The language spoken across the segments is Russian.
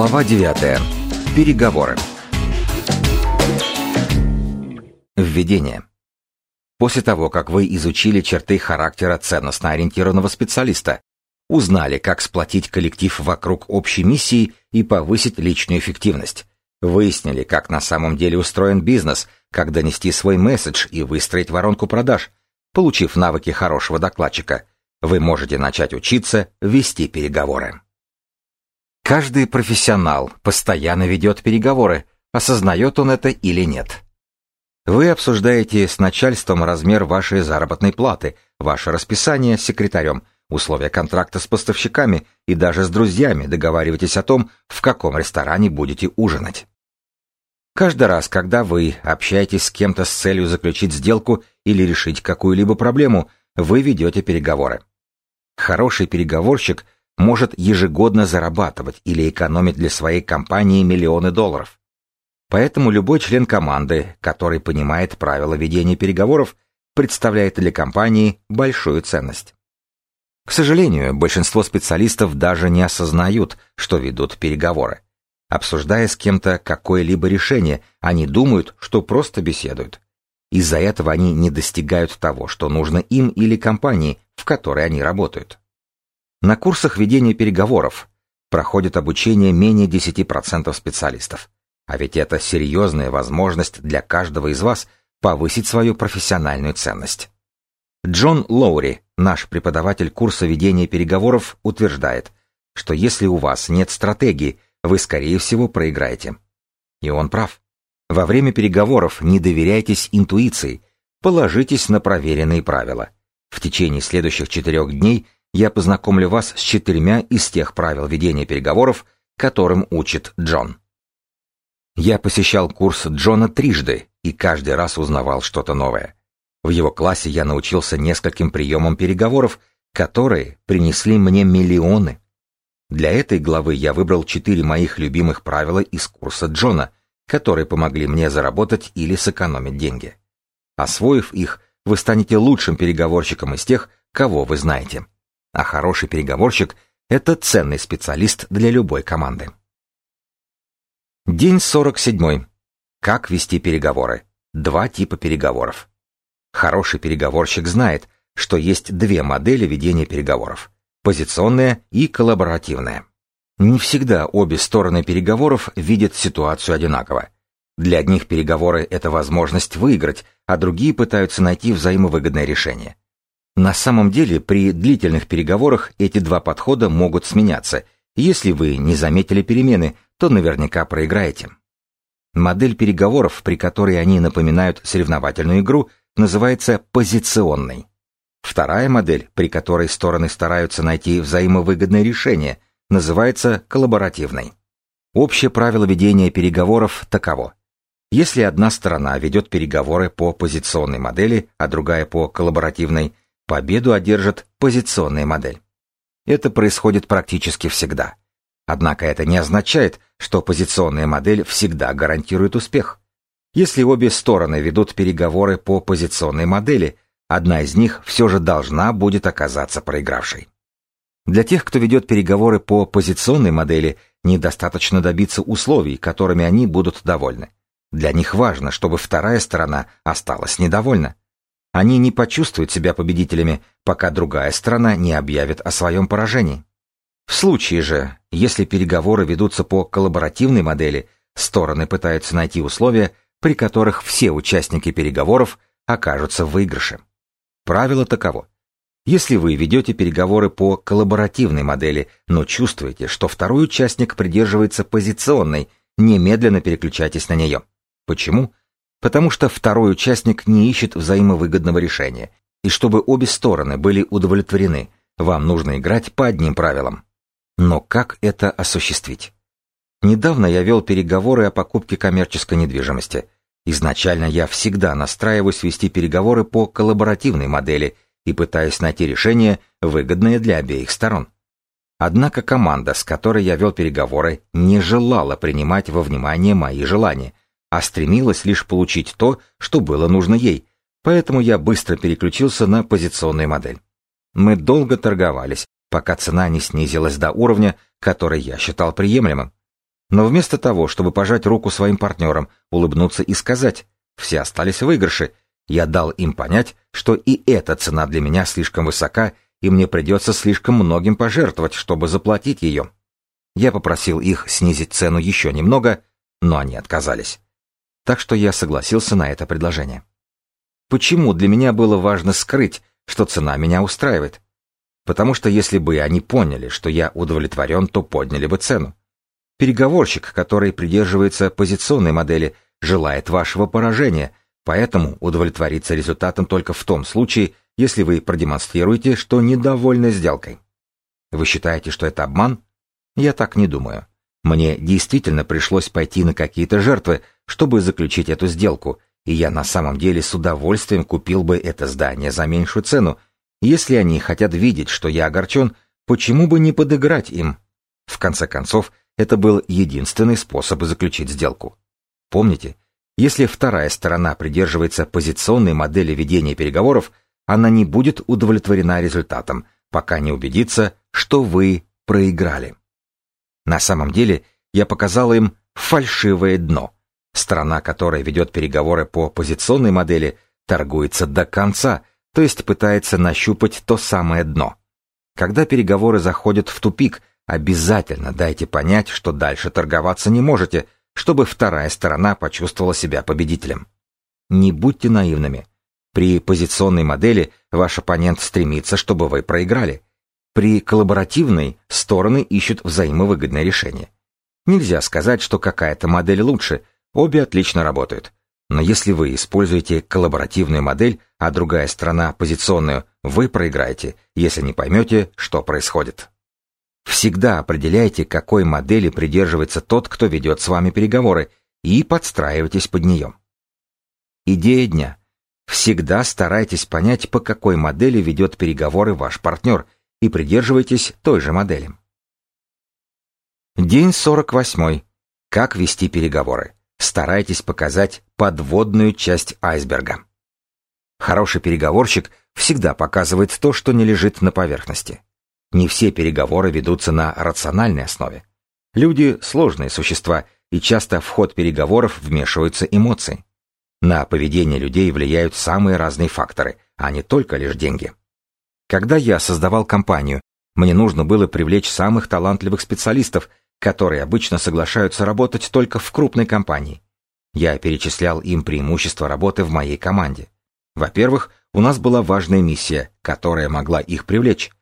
Глава 9. Переговоры. Введение. После того, как вы изучили черты характера ценностно ориентированного специалиста, узнали, как сплотить коллектив вокруг общей миссии и повысить личную эффективность, выяснили, как на самом деле устроен бизнес, как донести свой месседж и выстроить воронку продаж, получив навыки хорошего докладчика, вы можете начать учиться вести переговоры. Каждый профессионал постоянно ведет переговоры, осознает он это или нет. Вы обсуждаете с начальством размер вашей заработной платы, ваше расписание с секретарем, условия контракта с поставщиками и даже с друзьями договариваетесь о том, в каком ресторане будете ужинать. Каждый раз, когда вы общаетесь с кем-то с целью заключить сделку или решить какую-либо проблему, вы ведете переговоры. Хороший переговорщик – может ежегодно зарабатывать или экономить для своей компании миллионы долларов. Поэтому любой член команды, который понимает правила ведения переговоров, представляет для компании большую ценность. К сожалению, большинство специалистов даже не осознают, что ведут переговоры. Обсуждая с кем-то какое-либо решение, они думают, что просто беседуют. Из-за этого они не достигают того, что нужно им или компании, в которой они работают. На курсах ведения переговоров проходит обучение менее 10% специалистов. А ведь это серьезная возможность для каждого из вас повысить свою профессиональную ценность. Джон Лоури, наш преподаватель курса ведения переговоров, утверждает, что если у вас нет стратегии, вы, скорее всего, проиграете. И он прав. Во время переговоров не доверяйтесь интуиции, положитесь на проверенные правила. В течение следующих четырех дней – я познакомлю вас с четырьмя из тех правил ведения переговоров, которым учит Джон. Я посещал курс Джона трижды и каждый раз узнавал что-то новое. В его классе я научился нескольким приемам переговоров, которые принесли мне миллионы. Для этой главы я выбрал четыре моих любимых правила из курса Джона, которые помогли мне заработать или сэкономить деньги. Освоив их, вы станете лучшим переговорщиком из тех, кого вы знаете. А хороший переговорщик – это ценный специалист для любой команды. День 47. Как вести переговоры? Два типа переговоров. Хороший переговорщик знает, что есть две модели ведения переговоров – позиционная и коллаборативная. Не всегда обе стороны переговоров видят ситуацию одинаково. Для одних переговоры – это возможность выиграть, а другие пытаются найти взаимовыгодное решение. На самом деле, при длительных переговорах эти два подхода могут сменяться. Если вы не заметили перемены, то наверняка проиграете. Модель переговоров, при которой они напоминают соревновательную игру, называется позиционной. Вторая модель, при которой стороны стараются найти взаимовыгодное решение, называется коллаборативной. Общее правило ведения переговоров таково. Если одна сторона ведет переговоры по позиционной модели, а другая по коллаборативной, победу одержит позиционная модель. Это происходит практически всегда. Однако это не означает, что позиционная модель всегда гарантирует успех. Если обе стороны ведут переговоры по позиционной модели, одна из них все же должна будет оказаться проигравшей. Для тех, кто ведет переговоры по позиционной модели, недостаточно добиться условий, которыми они будут довольны. Для них важно, чтобы вторая сторона осталась недовольна. Они не почувствуют себя победителями, пока другая страна не объявит о своем поражении. В случае же, если переговоры ведутся по коллаборативной модели, стороны пытаются найти условия, при которых все участники переговоров окажутся в выигрыше. Правило таково. Если вы ведете переговоры по коллаборативной модели, но чувствуете, что второй участник придерживается позиционной, немедленно переключайтесь на нее. Почему? Потому что второй участник не ищет взаимовыгодного решения, и чтобы обе стороны были удовлетворены, вам нужно играть по одним правилам. Но как это осуществить? Недавно я вел переговоры о покупке коммерческой недвижимости. Изначально я всегда настраиваюсь вести переговоры по коллаборативной модели и пытаюсь найти решение, выгодное для обеих сторон. Однако команда, с которой я вел переговоры, не желала принимать во внимание мои желания, а стремилась лишь получить то, что было нужно ей, поэтому я быстро переключился на позиционную модель. Мы долго торговались, пока цена не снизилась до уровня, который я считал приемлемым. Но вместо того, чтобы пожать руку своим партнерам, улыбнуться и сказать «все остались в выигрыше», я дал им понять, что и эта цена для меня слишком высока, и мне придется слишком многим пожертвовать, чтобы заплатить ее. Я попросил их снизить цену еще немного, но они отказались. Так что я согласился на это предложение. Почему для меня было важно скрыть, что цена меня устраивает? Потому что если бы они поняли, что я удовлетворен, то подняли бы цену. Переговорщик, который придерживается позиционной модели, желает вашего поражения, поэтому удовлетворится результатом только в том случае, если вы продемонстрируете, что недовольны сделкой. Вы считаете, что это обман? Я так не думаю. Мне действительно пришлось пойти на какие-то жертвы, чтобы заключить эту сделку, и я на самом деле с удовольствием купил бы это здание за меньшую цену. Если они хотят видеть, что я огорчен, почему бы не подыграть им? В конце концов, это был единственный способ заключить сделку. Помните, если вторая сторона придерживается позиционной модели ведения переговоров, она не будет удовлетворена результатом, пока не убедится, что вы проиграли. На самом деле, я показал им фальшивое дно. Страна, которая ведет переговоры по позиционной модели, торгуется до конца, то есть пытается нащупать то самое дно. Когда переговоры заходят в тупик, Обязательно дайте понять, что дальше торговаться не можете, чтобы вторая сторона почувствовала себя победителем. Не будьте наивными. При позиционной модели ваш оппонент стремится, чтобы вы проиграли. При коллаборативной стороны ищут взаимовыгодное решение. Нельзя сказать, что какая-то модель лучше, обе отлично работают. Но если вы используете коллаборативную модель, а другая сторона позиционную, вы проиграете, если не поймете, что происходит. Всегда определяйте, какой модели придерживается тот, кто ведет с вами переговоры, и подстраивайтесь под нее. Идея дня. Всегда старайтесь понять, по какой модели ведет переговоры ваш партнер, и придерживайтесь той же модели. День 48. Как вести переговоры. Старайтесь показать подводную часть айсберга. Хороший переговорщик всегда показывает то, что не лежит на поверхности. Не все переговоры ведутся на рациональной основе. Люди — сложные существа, и часто в ход переговоров вмешиваются эмоции. На поведение людей влияют самые разные факторы, а не только лишь деньги. Когда я создавал компанию, мне нужно было привлечь самых талантливых специалистов, которые обычно соглашаются работать только в крупной компании. Я перечислял им преимущества работы в моей команде. Во-первых, у нас была важная миссия, которая могла их привлечь.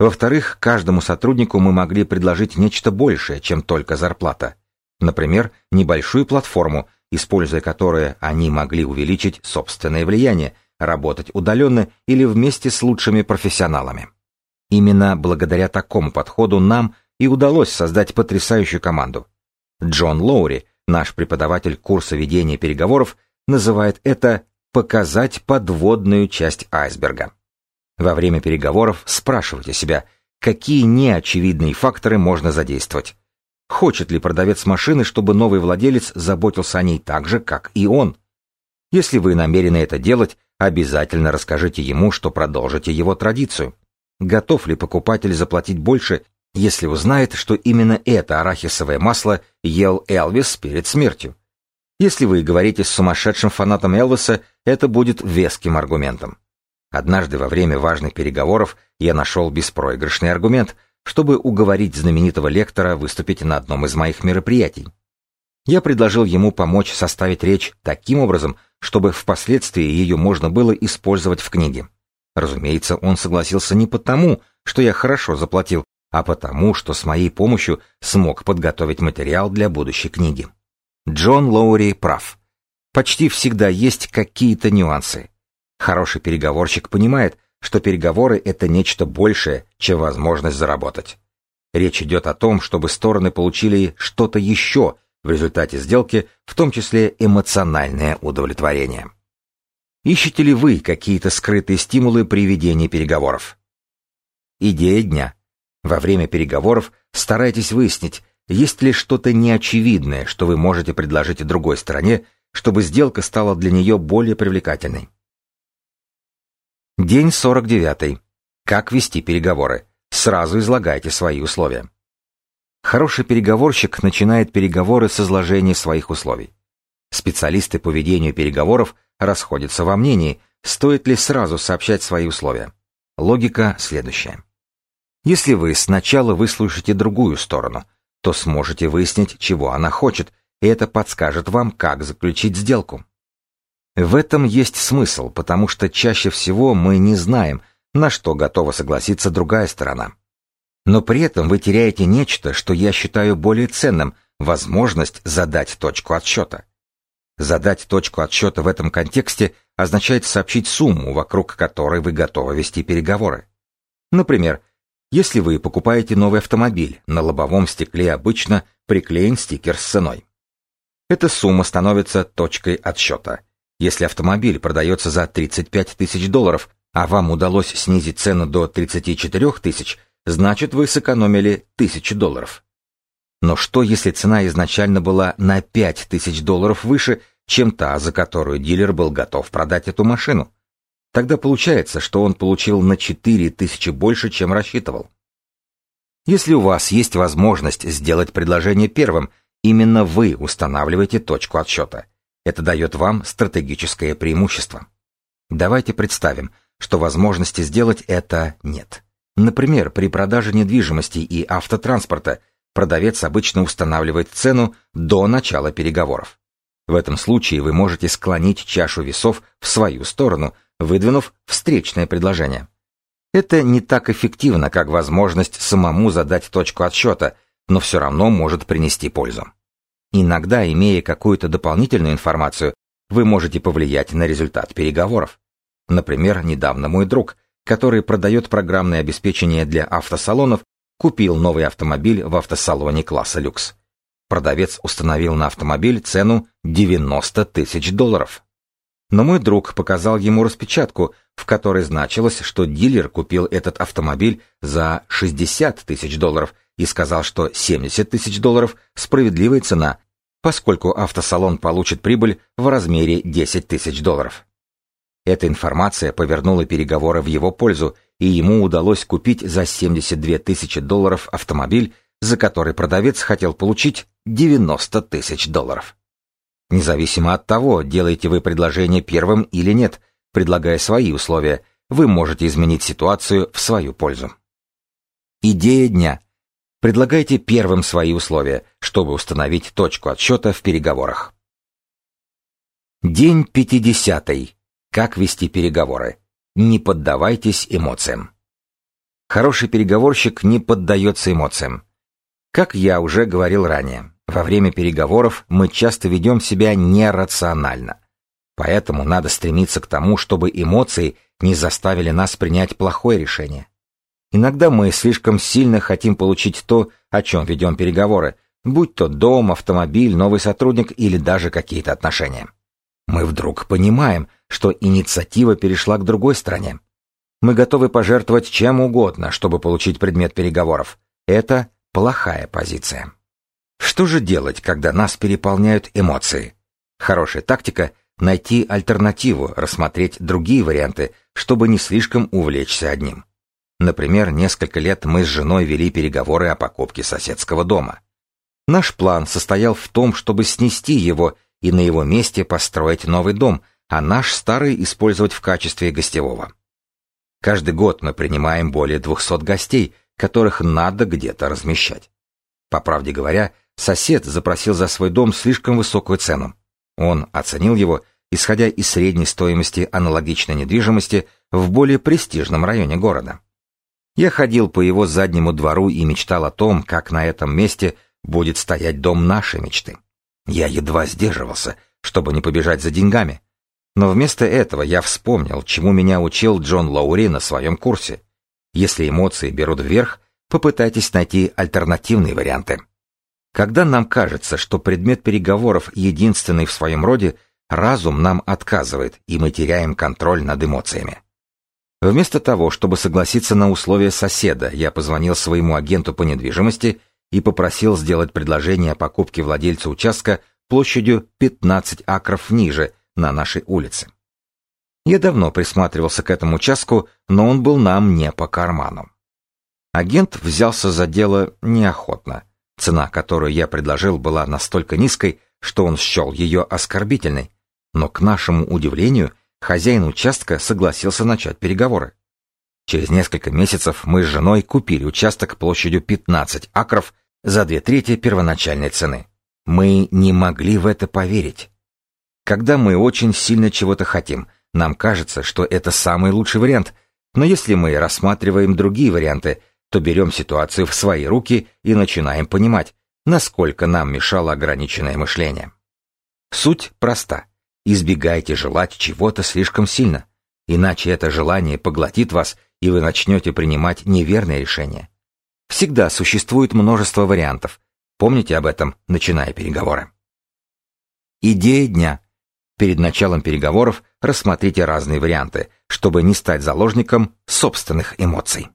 Во-вторых, каждому сотруднику мы могли предложить нечто большее, чем только зарплата. Например, небольшую платформу, используя которую они могли увеличить собственное влияние, работать удаленно или вместе с лучшими профессионалами. Именно благодаря такому подходу нам и удалось создать потрясающую команду. Джон Лоури, наш преподаватель курса ведения переговоров, называет это «показать подводную часть айсберга». Во время переговоров спрашивайте себя, какие неочевидные факторы можно задействовать. Хочет ли продавец машины, чтобы новый владелец заботился о ней так же, как и он? Если вы намерены это делать, обязательно расскажите ему, что продолжите его традицию. Готов ли покупатель заплатить больше, если узнает, что именно это арахисовое масло ел Элвис перед смертью? Если вы говорите с сумасшедшим фанатом Элвиса, это будет веским аргументом. Однажды во время важных переговоров я нашел беспроигрышный аргумент, чтобы уговорить знаменитого лектора выступить на одном из моих мероприятий. Я предложил ему помочь составить речь таким образом, чтобы впоследствии ее можно было использовать в книге. Разумеется, он согласился не потому, что я хорошо заплатил, а потому, что с моей помощью смог подготовить материал для будущей книги. Джон Лоури прав. Почти всегда есть какие-то нюансы. Хороший переговорщик понимает, что переговоры — это нечто большее, чем возможность заработать. Речь идет о том, чтобы стороны получили что-то еще в результате сделки, в том числе эмоциональное удовлетворение. Ищете ли вы какие-то скрытые стимулы при ведении переговоров? Идея дня. Во время переговоров старайтесь выяснить, есть ли что-то неочевидное, что вы можете предложить другой стороне, чтобы сделка стала для нее более привлекательной. День 49. Как вести переговоры? Сразу излагайте свои условия. Хороший переговорщик начинает переговоры с изложения своих условий. Специалисты по ведению переговоров расходятся во мнении, стоит ли сразу сообщать свои условия. Логика следующая. Если вы сначала выслушаете другую сторону, то сможете выяснить, чего она хочет, и это подскажет вам, как заключить сделку. В этом есть смысл, потому что чаще всего мы не знаем, на что готова согласиться другая сторона. Но при этом вы теряете нечто, что я считаю более ценным – возможность задать точку отсчета. Задать точку отсчета в этом контексте означает сообщить сумму, вокруг которой вы готовы вести переговоры. Например, если вы покупаете новый автомобиль, на лобовом стекле обычно приклеен стикер с ценой. Эта сумма становится точкой отсчета – если автомобиль продается за 35 тысяч долларов, а вам удалось снизить цену до 34 тысяч, значит вы сэкономили тысячу долларов. Но что, если цена изначально была на 5 тысяч долларов выше, чем та, за которую дилер был готов продать эту машину? Тогда получается, что он получил на 4 тысячи больше, чем рассчитывал. Если у вас есть возможность сделать предложение первым, именно вы устанавливаете точку отсчета. Это дает вам стратегическое преимущество. Давайте представим, что возможности сделать это нет. Например, при продаже недвижимости и автотранспорта продавец обычно устанавливает цену до начала переговоров. В этом случае вы можете склонить чашу весов в свою сторону, выдвинув встречное предложение. Это не так эффективно, как возможность самому задать точку отсчета, но все равно может принести пользу. Иногда, имея какую-то дополнительную информацию, вы можете повлиять на результат переговоров. Например, недавно мой друг, который продает программное обеспечение для автосалонов, купил новый автомобиль в автосалоне класса люкс. Продавец установил на автомобиль цену 90 тысяч долларов. Но мой друг показал ему распечатку, в которой значилось, что дилер купил этот автомобиль за 60 тысяч долларов и сказал, что 70 тысяч долларов – справедливая цена, поскольку автосалон получит прибыль в размере 10 тысяч долларов. Эта информация повернула переговоры в его пользу, и ему удалось купить за 72 тысячи долларов автомобиль, за который продавец хотел получить 90 тысяч долларов. Независимо от того, делаете вы предложение первым или нет, предлагая свои условия, вы можете изменить ситуацию в свою пользу. Идея дня – Предлагайте первым свои условия, чтобы установить точку отсчета в переговорах. День 50. Как вести переговоры. Не поддавайтесь эмоциям. Хороший переговорщик не поддается эмоциям. Как я уже говорил ранее, во время переговоров мы часто ведем себя нерационально. Поэтому надо стремиться к тому, чтобы эмоции не заставили нас принять плохое решение. Иногда мы слишком сильно хотим получить то, о чем ведем переговоры, будь то дом, автомобиль, новый сотрудник или даже какие-то отношения. Мы вдруг понимаем, что инициатива перешла к другой стороне. Мы готовы пожертвовать чем угодно, чтобы получить предмет переговоров. Это плохая позиция. Что же делать, когда нас переполняют эмоции? Хорошая тактика — найти альтернативу, рассмотреть другие варианты, чтобы не слишком увлечься одним. Например, несколько лет мы с женой вели переговоры о покупке соседского дома. Наш план состоял в том, чтобы снести его и на его месте построить новый дом, а наш старый использовать в качестве гостевого. Каждый год мы принимаем более 200 гостей, которых надо где-то размещать. По правде говоря, сосед запросил за свой дом слишком высокую цену. Он оценил его, исходя из средней стоимости аналогичной недвижимости в более престижном районе города. Я ходил по его заднему двору и мечтал о том, как на этом месте будет стоять дом нашей мечты. Я едва сдерживался, чтобы не побежать за деньгами. Но вместо этого я вспомнил, чему меня учил Джон Лаури на своем курсе. Если эмоции берут вверх, попытайтесь найти альтернативные варианты. Когда нам кажется, что предмет переговоров единственный в своем роде, разум нам отказывает, и мы теряем контроль над эмоциями. Вместо того, чтобы согласиться на условия соседа, я позвонил своему агенту по недвижимости и попросил сделать предложение о покупке владельца участка площадью 15 акров ниже, на нашей улице. Я давно присматривался к этому участку, но он был нам не по карману. Агент взялся за дело неохотно. Цена, которую я предложил, была настолько низкой, что он счел ее оскорбительной. Но, к нашему удивлению, хозяин участка согласился начать переговоры. Через несколько месяцев мы с женой купили участок площадью 15 акров за две трети первоначальной цены. Мы не могли в это поверить. Когда мы очень сильно чего-то хотим, нам кажется, что это самый лучший вариант, но если мы рассматриваем другие варианты, то берем ситуацию в свои руки и начинаем понимать, насколько нам мешало ограниченное мышление. Суть проста. Избегайте желать чего-то слишком сильно, иначе это желание поглотит вас, и вы начнете принимать неверные решения. Всегда существует множество вариантов. Помните об этом, начиная переговоры. Идея дня. Перед началом переговоров рассмотрите разные варианты, чтобы не стать заложником собственных эмоций.